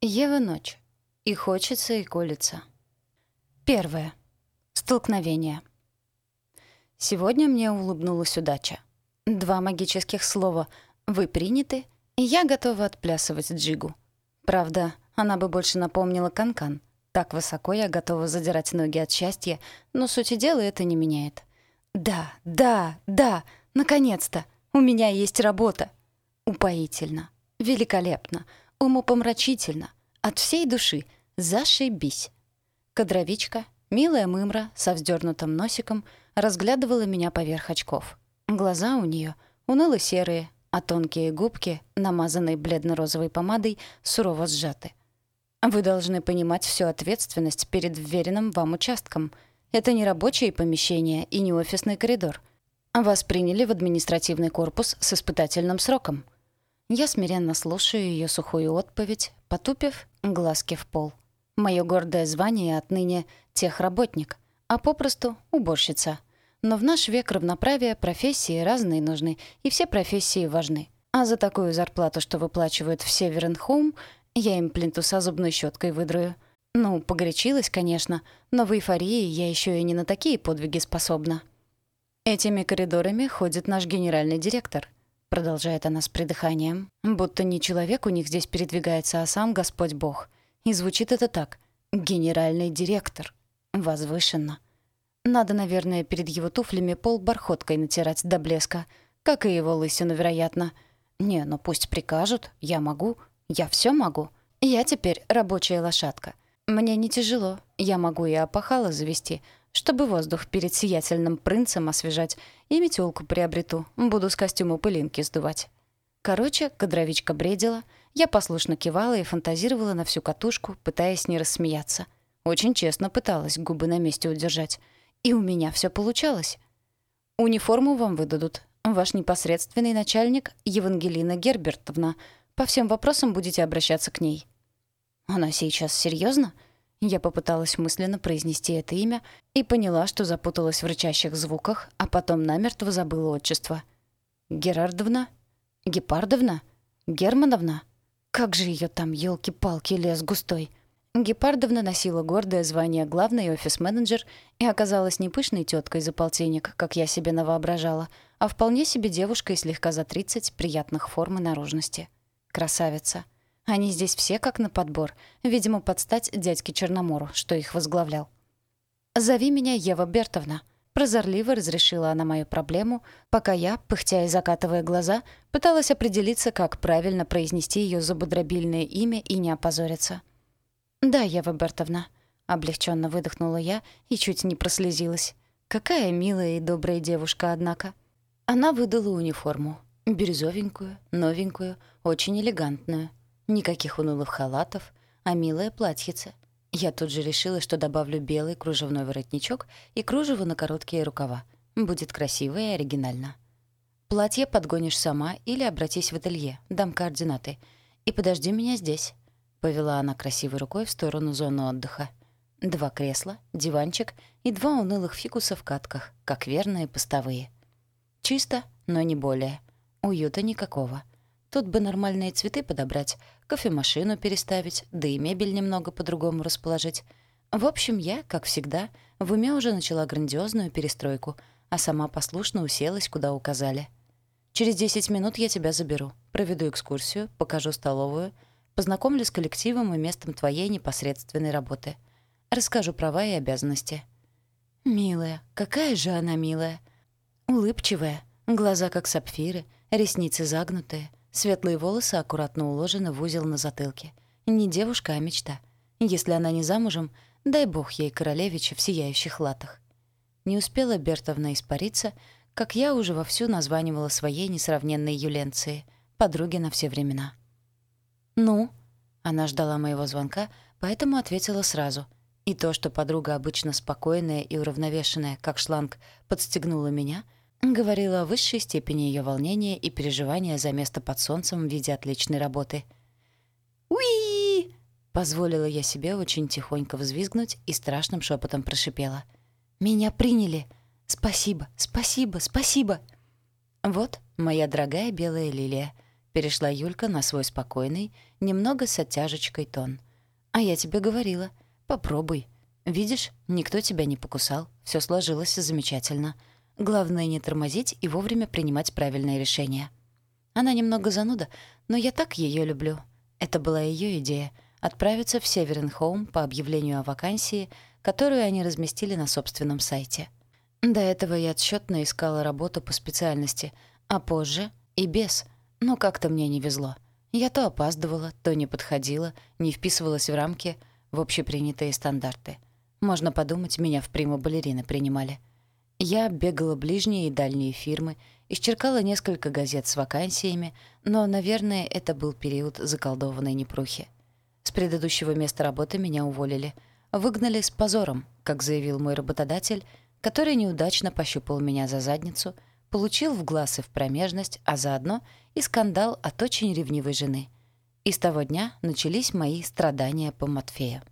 Ева ночь. И хочется, и колется. Первое. Столкновение. Сегодня мне улыбнулась удача. Два магических слова «Вы приняты» и я готова отплясывать джигу. Правда, она бы больше напомнила канкан. -кан. Так высоко я готова задирать ноги от счастья, но сути дела это не меняет. Да, да, да, наконец-то! У меня есть работа. Упоительно, великолепно, умопомрачительно, от всей души, зашибись. Кадровичка, милая мымра со вздернутым носиком, разглядывала меня поверх очков. Глаза у нее уныло-серые, а тонкие губки, намазанные бледно-розовой помадой, сурово сжаты. Вы должны понимать всю ответственность перед вверенным вам участком. Это не рабочее помещение и не офисный коридор. Вас приняли в административный корпус с испытательным сроком. Я смиренно слушаю ее сухую отповедь, потупив глазки в пол. Мое гордое звание отныне техработник, а попросту уборщица. Но в наш век равноправия профессии разные нужны, и все профессии важны. А за такую зарплату, что выплачивают в Северен Хоум, я им плинтуса зубной щеткой выдрую. Ну, погорячилась, конечно, но в эйфории я еще и не на такие подвиги способна. Этими коридорами ходит наш генеральный директор, продолжает она с придыханием, будто не человек у них здесь передвигается, а сам Господь Бог. И звучит это так: генеральный директор. Возвышенно. Надо, наверное, перед его туфлями пол бархоткой натирать до блеска, как и его лысину, вероятно. Не, ну пусть прикажут, я могу, я все могу. Я теперь рабочая лошадка. Мне не тяжело. Я могу и опахало завести, чтобы воздух перед сиятельным принцем освежать, и метелку приобрету. Буду с костюма пылинки сдувать. Короче, кадровичка бредила. Я послушно кивала и фантазировала на всю катушку, пытаясь не рассмеяться. Очень честно пыталась губы на месте удержать. И у меня все получалось. Униформу вам выдадут. Ваш непосредственный начальник Евангелина Гербертовна — по всем вопросам будете обращаться к ней». «Она сейчас серьезно? Я попыталась мысленно произнести это имя и поняла, что запуталась в рычащих звуках, а потом намертво забыла отчество. «Герардовна? Гепардовна? Германовна? Как же ее там, елки палки лес густой!» Гепардовна носила гордое звание главный офис-менеджер и оказалась не пышной теткой за полтинник, как я себе навоображала, а вполне себе девушкой слегка за 30 приятных форм и наружности. Красавица. Они здесь все как на подбор. Видимо, под стать дядьке Черномору, что их возглавлял. «Зови меня Ева Бертовна», — прозорливо разрешила она мою проблему, пока я, пыхтя и закатывая глаза, пыталась определиться, как правильно произнести ее зубодробильное имя и не опозориться. «Да, Ева Бертовна», — облегченно выдохнула я и чуть не прослезилась. «Какая милая и добрая девушка, однако». Она выдала униформу. Бирюзовенькую, новенькую, очень элегантную. Никаких унылых халатов, а милое платьице. Я тут же решила, что добавлю белый кружевной воротничок и кружево на короткие рукава. Будет красиво и оригинально. Платье подгонишь сама или обратись в ателье, дам координаты. И подожди меня здесь. Повела она красивой рукой в сторону зоны отдыха. Два кресла, диванчик и два унылых фикуса в катках, как верные постовые. Чисто, но не более. Уюта никакого. Тут бы нормальные цветы подобрать, кофемашину переставить, да и мебель немного по-другому расположить. В общем, я, как всегда, в уме уже начала грандиозную перестройку, а сама послушно уселась, куда указали. Через 10 минут я тебя заберу, проведу экскурсию, покажу столовую, познакомлю с коллективом и местом твоей непосредственной работы. Расскажу права и обязанности. Милая, какая же она милая. Улыбчивая, глаза как сапфиры — Ресницы загнутые, светлые волосы аккуратно уложены в узел на затылке. Не девушка, а мечта. Если она не замужем, дай бог ей королевича в сияющих латах. Не успела Бертовна испариться, как я уже вовсю названивала своей несравненной Юленции, подруге на все времена. «Ну?» Она ждала моего звонка, поэтому ответила сразу. И то, что подруга обычно спокойная и уравновешенная, как шланг, подстегнула меня — Говорила о высшей степени ее волнения и переживания за место под солнцем в виде отличной работы. «Уи!» — позволила я себе очень тихонько взвизгнуть и страшным шепотом прошипела. «Меня приняли! Спасибо, спасибо, спасибо!» «Вот, моя дорогая белая лилия», — перешла Юлька на свой спокойный, немного с оттяжечкой тон. «А я тебе говорила. Попробуй. Видишь, никто тебя не покусал. Все сложилось замечательно. Главное не тормозить и вовремя принимать правильные решения». Она немного зануда, но я так ее люблю. Это была ее идея — отправиться в Северен Хоум по объявлению о вакансии, которую они разместили на собственном сайте. До этого я отсчётно искала работу по специальности, а позже и без, но как-то мне не везло. Я то опаздывала, то не подходила, не вписывалась в рамки, в общепринятые стандарты. Можно подумать, меня в прима-балерины принимали. Я бегала ближние и дальние фирмы, исчеркала несколько газет с вакансиями, но, наверное, это был период заколдованной непрухи. С предыдущего места работы меня уволили. Выгнали с позором, как заявил мой работодатель, который неудачно пощупал меня за задницу, получил в глаз и в промежность, а заодно и скандал от очень ревнивой жены. И с того дня начались мои страдания по Матфею.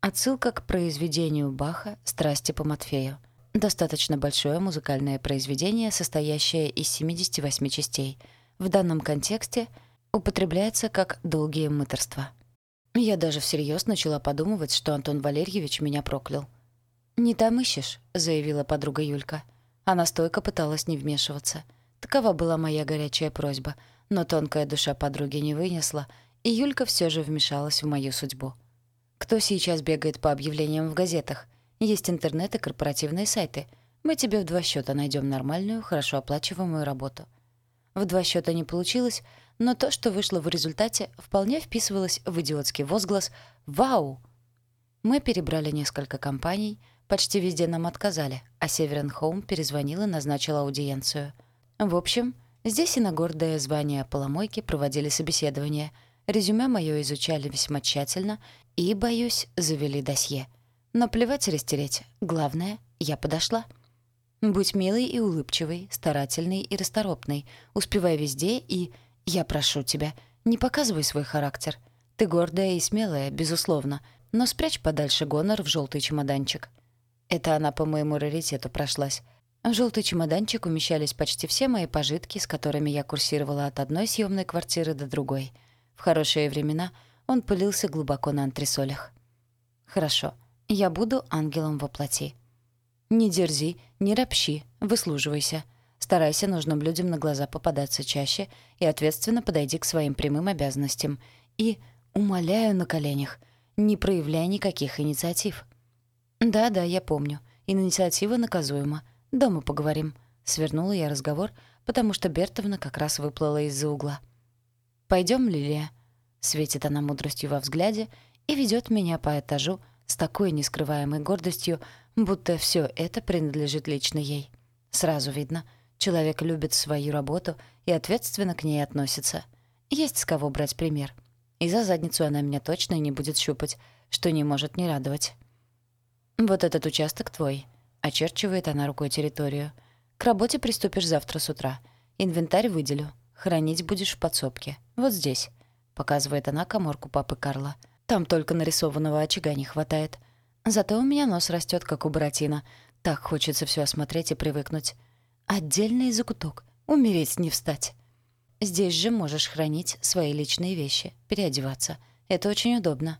Отсылка к произведению Баха «Страсти по Матфею». Достаточно большое музыкальное произведение, состоящее из 78 частей. В данном контексте употребляется как долгие мыторства. Я даже всерьез начала подумывать, что Антон Валерьевич меня проклял. «Не там ищешь», — заявила подруга Юлька. Она стойко пыталась не вмешиваться. Такова была моя горячая просьба, но тонкая душа подруги не вынесла, и Юлька все же вмешалась в мою судьбу. «Кто сейчас бегает по объявлениям в газетах? Есть интернет и корпоративные сайты. Мы тебе в два счета найдем нормальную, хорошо оплачиваемую работу. В два счета не получилось, но то, что вышло в результате, вполне вписывалось в идиотский возглас «Вау!». Мы перебрали несколько компаний, почти везде нам отказали, а Северен Хоум перезвонил и назначил аудиенцию. В общем, здесь и на гордое звание поломойки проводили собеседование. Резюме моё изучали весьма тщательно и, боюсь, завели досье — но плевать растереть. Главное, я подошла. Будь милой и улыбчивой, старательной и расторопной. Успевай везде и... Я прошу тебя, не показывай свой характер. Ты гордая и смелая, безусловно, но спрячь подальше гонор в желтый чемоданчик. Это она по моему раритету прошлась. В желтый чемоданчик умещались почти все мои пожитки, с которыми я курсировала от одной съемной квартиры до другой. В хорошие времена он пылился глубоко на антресолях. Хорошо. Я буду ангелом во плоти. Не дерзи, не ропщи, выслуживайся. Старайся нужным людям на глаза попадаться чаще и ответственно подойди к своим прямым обязанностям. И, умоляю на коленях, не проявляй никаких инициатив. Да-да, я помню. Инициатива наказуема. Дома поговорим. Свернула я разговор, потому что Бертовна как раз выплыла из-за угла. Пойдем, Лилия?» Светит она мудростью во взгляде и ведет меня по этажу, с такой нескрываемой гордостью, будто все это принадлежит лично ей. Сразу видно, человек любит свою работу и ответственно к ней относится. Есть с кого брать пример. И за задницу она меня точно не будет щупать, что не может не радовать. «Вот этот участок твой», — очерчивает она рукой территорию. «К работе приступишь завтра с утра. Инвентарь выделю. Хранить будешь в подсобке. Вот здесь», — показывает она коморку папы Карла. Там только нарисованного очага не хватает. Зато у меня нос растет, как у Буратино. Так хочется все осмотреть и привыкнуть. Отдельный закуток. Умереть не встать. Здесь же можешь хранить свои личные вещи, переодеваться. Это очень удобно.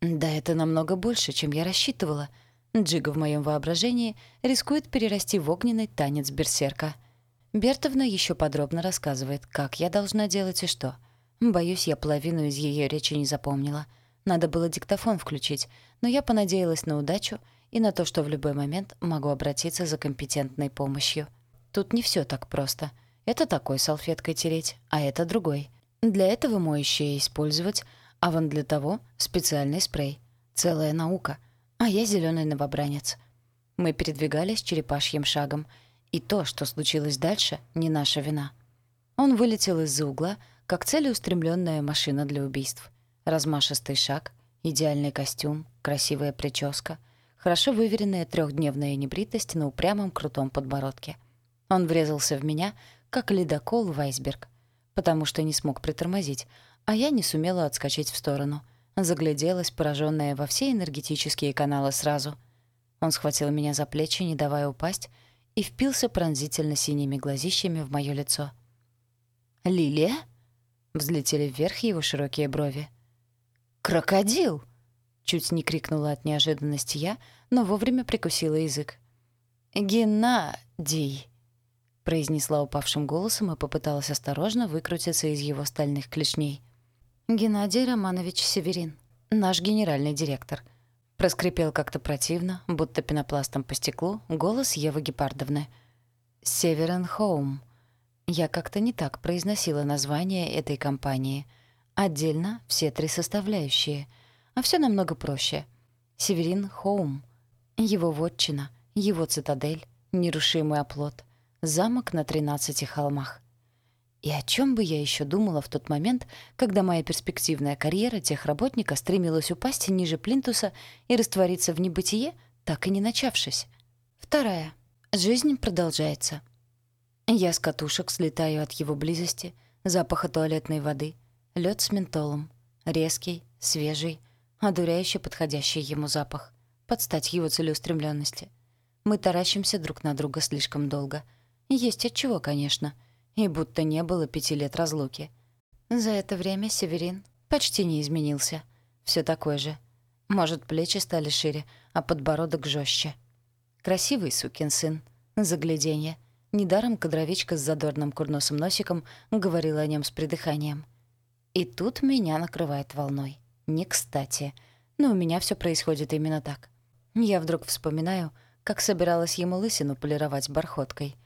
Да это намного больше, чем я рассчитывала. Джига в моем воображении рискует перерасти в огненный танец берсерка. Бертовна еще подробно рассказывает, как я должна делать и что. Боюсь, я половину из ее речи не запомнила. Надо было диктофон включить, но я понадеялась на удачу и на то, что в любой момент могу обратиться за компетентной помощью. Тут не все так просто. Это такой салфеткой тереть, а это другой. Для этого моющее использовать, а вон для того специальный спрей. Целая наука. А я зеленый новобранец. Мы передвигались черепашьим шагом, и то, что случилось дальше, не наша вина. Он вылетел из-за угла, как целеустремленная машина для убийств. Размашистый шаг, идеальный костюм, красивая прическа, хорошо выверенная трехдневная небритость на упрямом крутом подбородке. Он врезался в меня, как ледокол в айсберг, потому что не смог притормозить, а я не сумела отскочить в сторону. Загляделась, пораженная во все энергетические каналы сразу. Он схватил меня за плечи, не давая упасть, и впился пронзительно синими глазищами в моё лицо. «Лилия?» Взлетели вверх его широкие брови. «Крокодил!» Чуть не крикнула от неожиданности я, но вовремя прикусила язык. «Геннадий!» произнесла упавшим голосом и попыталась осторожно выкрутиться из его стальных клешней. «Геннадий Романович Северин, наш генеральный директор», проскрипел как-то противно, будто пенопластом по стеклу, голос Евы Гепардовны. «Северен Хоум». Я как-то не так произносила название этой компании. Отдельно все три составляющие. А все намного проще. Северин Хоум. Его вотчина, его цитадель, нерушимый оплот, замок на тринадцати холмах. И о чем бы я еще думала в тот момент, когда моя перспективная карьера техработника стремилась упасть ниже плинтуса и раствориться в небытие, так и не начавшись? Вторая. Жизнь продолжается. Я с катушек слетаю от его близости, запаха туалетной воды, лед с ментолом, резкий, свежий, одуряюще подходящий ему запах, под стать его целеустремленности. Мы таращимся друг на друга слишком долго. Есть от чего, конечно. И будто не было пяти лет разлуки. За это время Северин почти не изменился. Все такой же. Может, плечи стали шире, а подбородок жестче. Красивый сукин сын. Загляденье. Недаром кадровичка с задорным курносым носиком говорила о нем с придыханием. И тут меня накрывает волной. Не кстати. Но у меня все происходит именно так. Я вдруг вспоминаю, как собиралась ему лысину полировать бархоткой.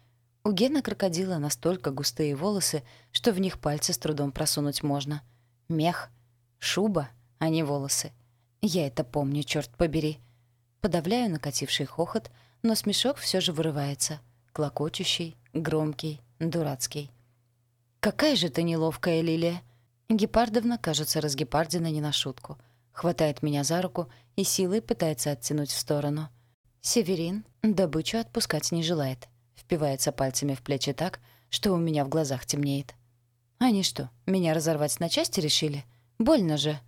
У Гена крокодила настолько густые волосы, что в них пальцы с трудом просунуть можно. Мех, шуба, а не волосы. Я это помню, черт побери. Подавляю накативший хохот, но смешок все же вырывается — клокочущий, громкий, дурацкий. «Какая же ты неловкая, Лилия!» Гепардовна, кажется, разгепардина не на шутку. Хватает меня за руку и силой пытается оттянуть в сторону. Северин добычу отпускать не желает. Впивается пальцами в плечи так, что у меня в глазах темнеет. «Они что, меня разорвать на части решили? Больно же!»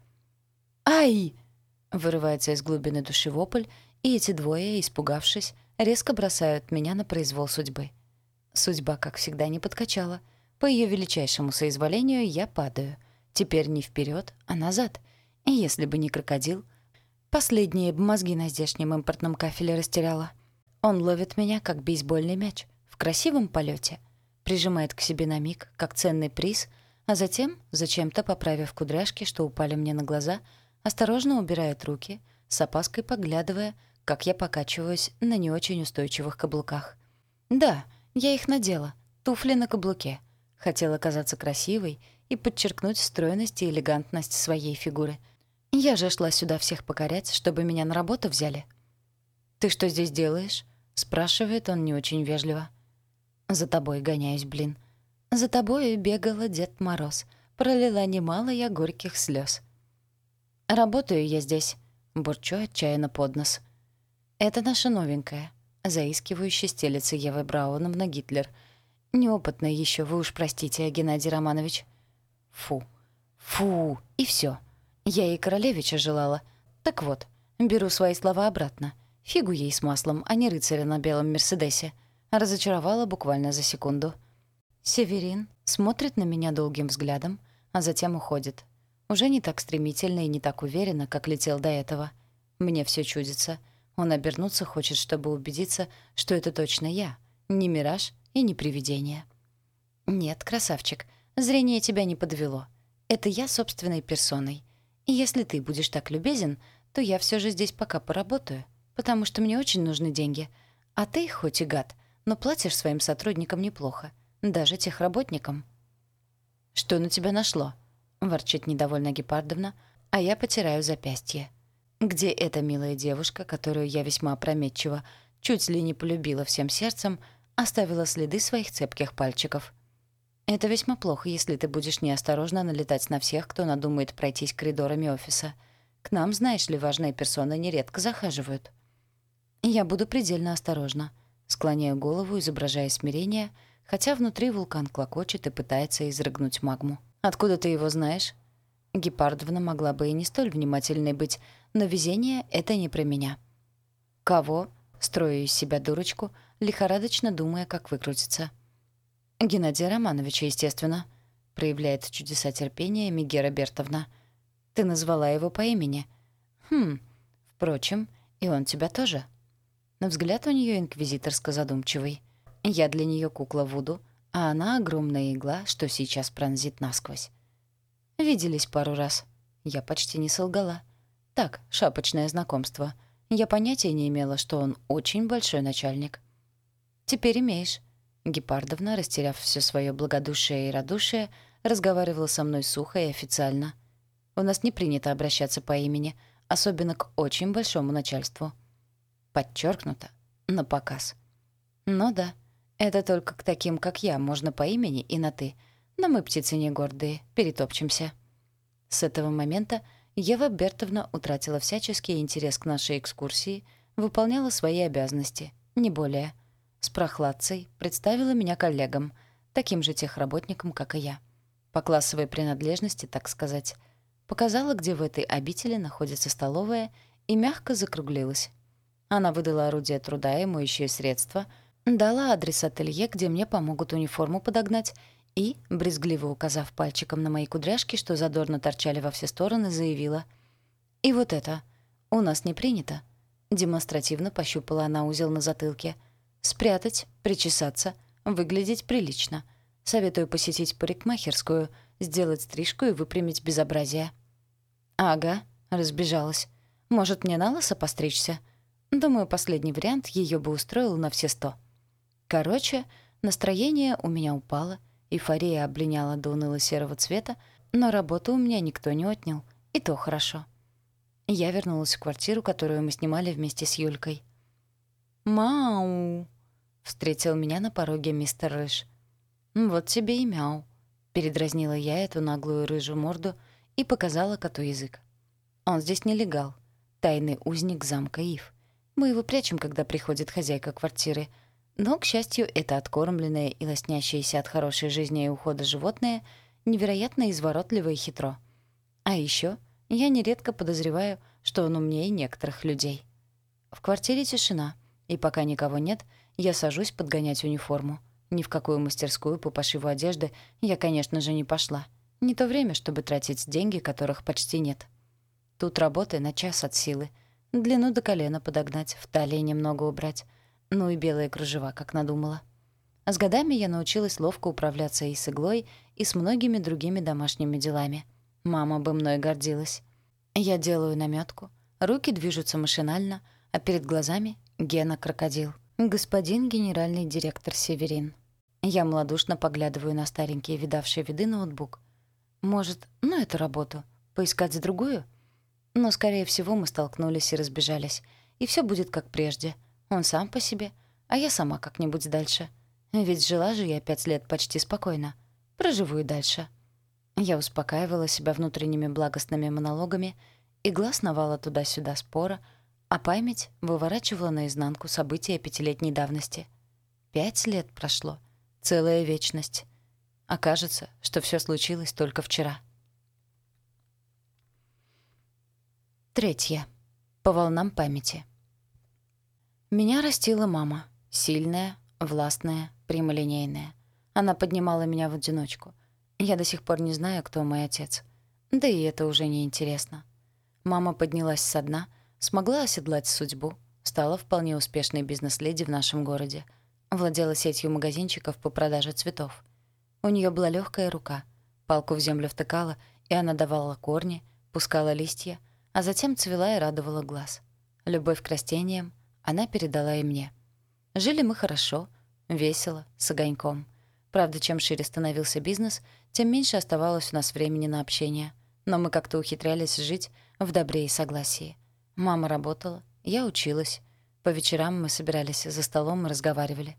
«Ай!» — вырывается из глубины души вопль, и эти двое, испугавшись, резко бросают меня на произвол судьбы. Судьба, как всегда, не подкачала. По ее величайшему соизволению я падаю. Теперь не вперед, а назад. И если бы не крокодил, последние бы мозги на здешнем импортном кафеле растеряла. Он ловит меня, как бейсбольный мяч, в красивом полете, прижимает к себе на миг, как ценный приз, а затем, зачем-то поправив кудряшки, что упали мне на глаза, осторожно убирает руки, с опаской поглядывая, как я покачиваюсь на не очень устойчивых каблуках. Да, я их надела, туфли на каблуке. Хотела казаться красивой и подчеркнуть стройность и элегантность своей фигуры. Я же шла сюда всех покорять, чтобы меня на работу взяли. «Ты что здесь делаешь?» — спрашивает он не очень вежливо. «За тобой гоняюсь, блин. За тобой бегала Дед Мороз. Пролила немало я горьких слез. «Работаю я здесь», — бурчу отчаянно под нос. «Это наша новенькая», — заискивающе стелится Ева Брауновна Гитлер. «Неопытная еще, вы уж простите, Геннадий Романович». «Фу, фу, и все. Я и королевича желала. Так вот, беру свои слова обратно. Фигу ей с маслом, а не рыцаря на белом Мерседесе». Разочаровала буквально за секунду. Северин смотрит на меня долгим взглядом, а затем уходит. Уже не так стремительно и не так уверенно, как летел до этого. Мне все чудится — он обернуться хочет, чтобы убедиться, что это точно я, не мираж и не привидение. Нет, красавчик, зрение тебя не подвело. Это я собственной персоной. И если ты будешь так любезен, то я все же здесь пока поработаю, потому что мне очень нужны деньги. А ты, хоть и гад, но платишь своим сотрудникам неплохо, даже техработникам. «Что на тебя нашло?» — ворчит недовольно Гепардовна, а я потираю запястье где эта милая девушка, которую я весьма опрометчиво, чуть ли не полюбила всем сердцем, оставила следы своих цепких пальчиков. Это весьма плохо, если ты будешь неосторожно налетать на всех, кто надумает пройтись коридорами офиса. К нам, знаешь ли, важные персоны нередко захаживают. Я буду предельно осторожна. Склоняю голову, изображая смирение, хотя внутри вулкан клокочет и пытается изрыгнуть магму. «Откуда ты его знаешь?» Гепардовна могла бы и не столь внимательной быть, но везение — это не про меня. «Кого?» — строю из себя дурочку, лихорадочно думая, как выкрутиться. «Геннадия Романовича, естественно». — проявляет чудеса терпения Мегера Бертовна. «Ты назвала его по имени». «Хм, впрочем, и он тебя тоже». На взгляд у нее инквизиторско задумчивый. Я для нее кукла Вуду, а она огромная игла, что сейчас пронзит насквозь. Виделись пару раз. Я почти не солгала. Так, шапочное знакомство. Я понятия не имела, что он очень большой начальник. «Теперь имеешь». Гепардовна, растеряв все свое благодушие и радушие, разговаривала со мной сухо и официально. «У нас не принято обращаться по имени, особенно к очень большому начальству». Подчеркнуто, на показ. «Ну да, это только к таким, как я, можно по имени и на «ты», но мы птицы не гордые, перетопчемся». С этого момента Ева Бертовна утратила всяческий интерес к нашей экскурсии, выполняла свои обязанности, не более. С прохладцей представила меня коллегам, таким же техработникам, как и я. По классовой принадлежности, так сказать. Показала, где в этой обители находится столовая, и мягко закруглилась. Она выдала орудие труда и моющие средства, дала адрес ателье, где мне помогут униформу подогнать, и, брезгливо указав пальчиком на мои кудряшки, что задорно торчали во все стороны, заявила. «И вот это. У нас не принято». Демонстративно пощупала она узел на затылке. «Спрятать, причесаться, выглядеть прилично. Советую посетить парикмахерскую, сделать стрижку и выпрямить безобразие». «Ага», — разбежалась. «Может, мне на лысо постричься?» Думаю, последний вариант ее бы устроил на все сто. Короче, настроение у меня упало — Эйфория облиняла до уныло-серого цвета, но работу у меня никто не отнял, и то хорошо. Я вернулась в квартиру, которую мы снимали вместе с Юлькой. «Мау!» — встретил меня на пороге мистер Рыж. «Вот тебе и мяу», — передразнила я эту наглую рыжую морду и показала коту язык. «Он здесь нелегал, тайный узник замка Ив. Мы его прячем, когда приходит хозяйка квартиры — но, к счастью, это откормленное и лоснящееся от хорошей жизни и ухода животное невероятно изворотливо и хитро. А еще я нередко подозреваю, что он умнее некоторых людей. В квартире тишина, и пока никого нет, я сажусь подгонять униформу. Ни в какую мастерскую по пошиву одежды я, конечно же, не пошла. Не то время, чтобы тратить деньги, которых почти нет. Тут работы на час от силы. Длину до колена подогнать, в талии немного убрать — ну и белые кружева, как надумала. А с годами я научилась ловко управляться и с иглой, и с многими другими домашними делами. Мама бы мной гордилась. Я делаю намётку, руки движутся машинально, а перед глазами — Гена-крокодил. Господин генеральный директор Северин. Я малодушно поглядываю на старенький видавший виды ноутбук. Может, ну эту работу, поискать другую? Но, скорее всего, мы столкнулись и разбежались. И все будет как прежде — он сам по себе, а я сама как-нибудь дальше. Ведь жила же я пять лет почти спокойно. Проживу и дальше. Я успокаивала себя внутренними благостными монологами, игла сновала туда-сюда спора, а память выворачивала наизнанку события пятилетней давности. Пять лет прошло. Целая вечность. Окажется, что все случилось только вчера. Третье. По волнам памяти. Меня растила мама. Сильная, властная, прямолинейная. Она поднимала меня в одиночку. Я до сих пор не знаю, кто мой отец. Да и это уже не интересно. Мама поднялась со дна, смогла оседлать судьбу, стала вполне успешной бизнес-леди в нашем городе. Владела сетью магазинчиков по продаже цветов. У нее была легкая рука. Палку в землю втыкала, и она давала корни, пускала листья, а затем цвела и радовала глаз. Любовь к растениям — она передала и мне. Жили мы хорошо, весело, с огоньком. Правда, чем шире становился бизнес, тем меньше оставалось у нас времени на общение. Но мы как-то ухитрялись жить в добре и согласии. Мама работала, я училась. По вечерам мы собирались за столом и разговаривали.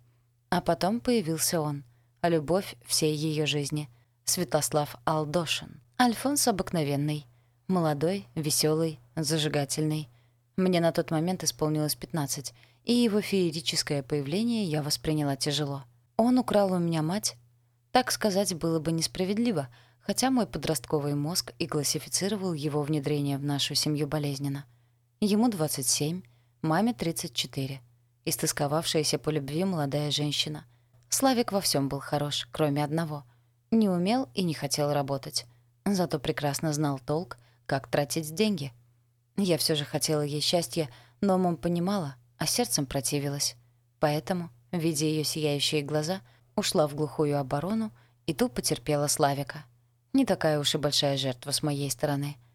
А потом появился он, любовь всей ее жизни — Святослав Алдошин. Альфонс обыкновенный, молодой, веселый, зажигательный. Мне на тот момент исполнилось 15, и его феерическое появление я восприняла тяжело. Он украл у меня мать. Так сказать было бы несправедливо, хотя мой подростковый мозг и классифицировал его внедрение в нашу семью болезненно. Ему 27, маме 34. Истосковавшаяся по любви молодая женщина. Славик во всем был хорош, кроме одного. Не умел и не хотел работать. Зато прекрасно знал толк, как тратить деньги. Я все же хотела ей счастья, но умом понимала, а сердцем противилась. Поэтому, видя ее сияющие глаза, ушла в глухую оборону и тупо терпела Славика. Не такая уж и большая жертва с моей стороны.